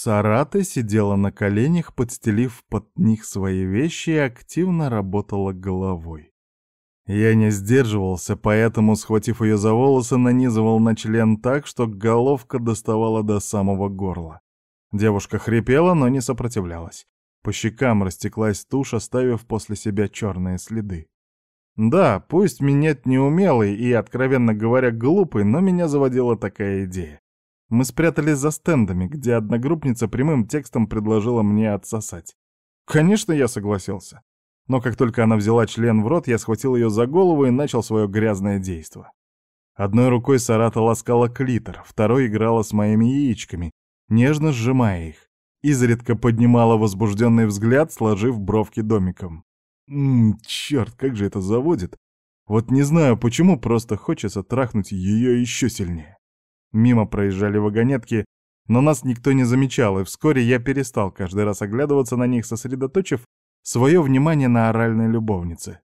Сарата сидела на коленях, подстелив под них свои вещи и активно работала головой. Я не сдерживался, поэтому, схватив ее за волосы, нанизывал на член так, что головка доставала до самого горла. Девушка хрипела, но не сопротивлялась. По щекам растеклась тушь, оставив после себя черные следы. Да, пусть минет неумелый и, откровенно говоря, глупый, но меня заводила такая идея. Мы спрятались за стендами, где одногруппница прямым текстом предложила мне отсосать. Конечно, я согласился. Но как только она взяла член в рот, я схватил ее за голову и начал свое грязное действо. Одной рукой Сарата ласкала клитор, второй играла с моими яичками, нежно сжимая их. Изредка поднимала возбужденный взгляд, сложив бровки домиком. Ммм, черт, как же это заводит. Вот не знаю почему, просто хочется трахнуть ее еще сильнее. Мимо проезжали вагонетки, но нас никто не замечал, и вскоре я перестал каждый раз оглядываться на них, сосредоточив свое внимание на оральной любовнице.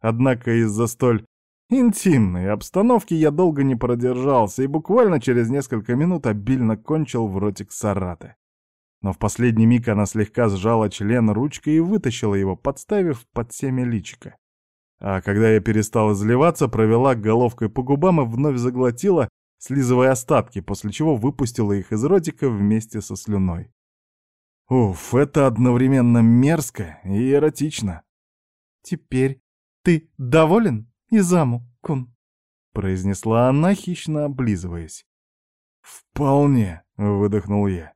Однако из-за столь интимной обстановки я долго не продержался и буквально через несколько минут обильно кончил в ротик Сараты. Но в последний миг она слегка сжала член ручкой и вытащила его, подставив под семя личика. А когда я перестал изливаться, провела головкой по губам и вновь заглотила, слизывая остатки, после чего выпустила их из ротика вместе со слюной. Уф, это одновременно мерзко и эротично. «Теперь ты доволен, Изаму, кун?» — произнесла она, хищно облизываясь. «Вполне», — выдохнул я.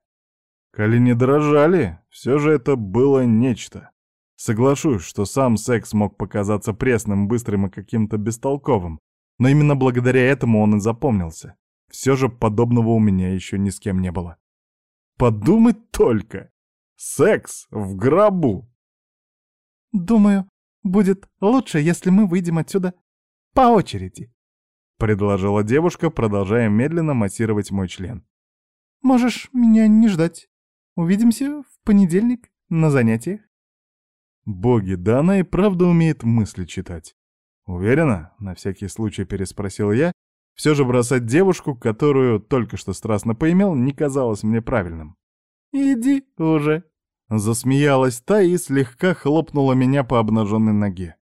Колени дрожали, все же это было нечто. Соглашусь, что сам секс мог показаться пресным, быстрым и каким-то бестолковым, но именно благодаря этому он и запомнился. Все же подобного у меня еще ни с кем не было. Подумать только! Секс в гробу! «Думаю, будет лучше, если мы выйдем отсюда по очереди», — предложила девушка, продолжая медленно массировать мой член. «Можешь меня не ждать. Увидимся в понедельник на занятиях». Боги, да она и правда умеет мысли читать. «Уверена?» — на всякий случай переспросил я. Все же бросать девушку, которую только что страстно поимел, не казалось мне правильным. «Иди уже!» — засмеялась та и слегка хлопнула меня по обнаженной ноге.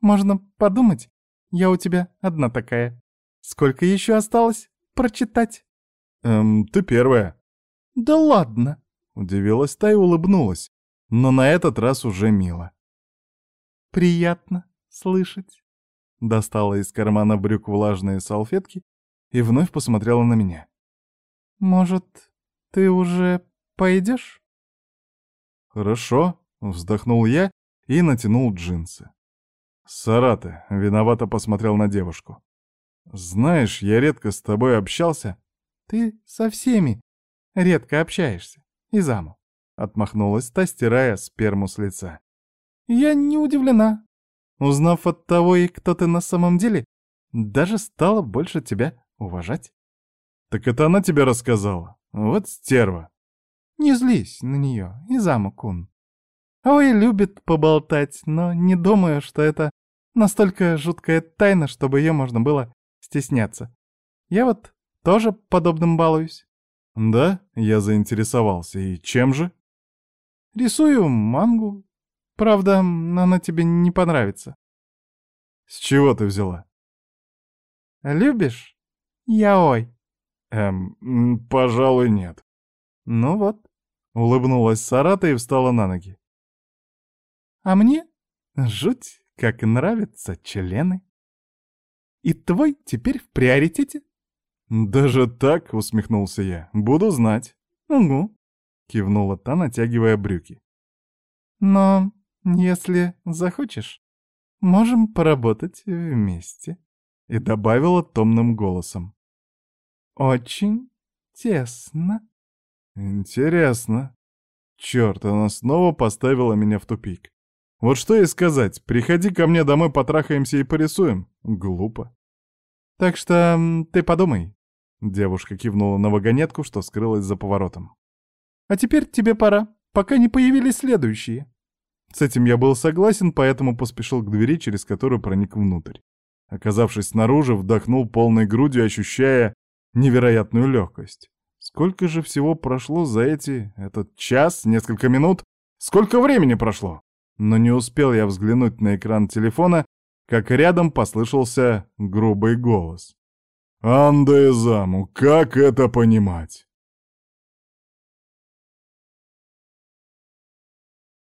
«Можно подумать, я у тебя одна такая. Сколько еще осталось прочитать?» «Эм, ты первая». «Да ладно!» — удивилась та и улыбнулась, но на этот раз уже мило. «Приятно слышать. Достала из кармана брюк влажные салфетки и вновь посмотрела на меня. «Может, ты уже пойдешь?» «Хорошо», — вздохнул я и натянул джинсы. Сараты виновато посмотрел на девушку. «Знаешь, я редко с тобой общался». «Ты со всеми редко общаешься, Изаму», — отмахнулась та, стирая сперму с лица. «Я не удивлена. Узнав от того, и кто ты на самом деле, даже стала больше тебя уважать. Так это она тебе рассказала? Вот стерва. Не злись на нее, Изаму-кун. Ой, любит поболтать, но не думаю, что это настолько жуткая тайна, чтобы ее можно было стесняться. Я вот тоже подобным балуюсь. Да, я заинтересовался. И чем же? Рисую мангу, Правда, она тебе не понравится. С чего ты взяла? Любишь? Яой. Эм, пожалуй, нет. Ну вот. Улыбнулась Сарата и встала на ноги. А мне жуть, как нравятся члены. И твой теперь в приоритете? Даже так, усмехнулся я. Буду знать. Угу. Кивнула та, натягивая брюки. Но если захочешь, можем поработать вместе. И добавила томным голосом. Очень тесно. Интересно. Черт, она снова поставила меня в тупик. Вот что ей сказать, приходи ко мне домой, потрахаемся и порисуем. Глупо. Так что ты подумай. Девушка кивнула на вагонетку, что скрылась за поворотом. А теперь тебе пора, пока не появились следующие. С этим я был согласен, поэтому поспешил к двери, через которую проник внутрь. Оказавшись снаружи, вдохнул полной грудью, ощущая невероятную легкость. Сколько же всего прошло за эти... этот час, несколько минут? Сколько времени прошло? Но не успел я взглянуть на экран телефона, как рядом послышался грубый голос. «Андезаму, как это понимать?»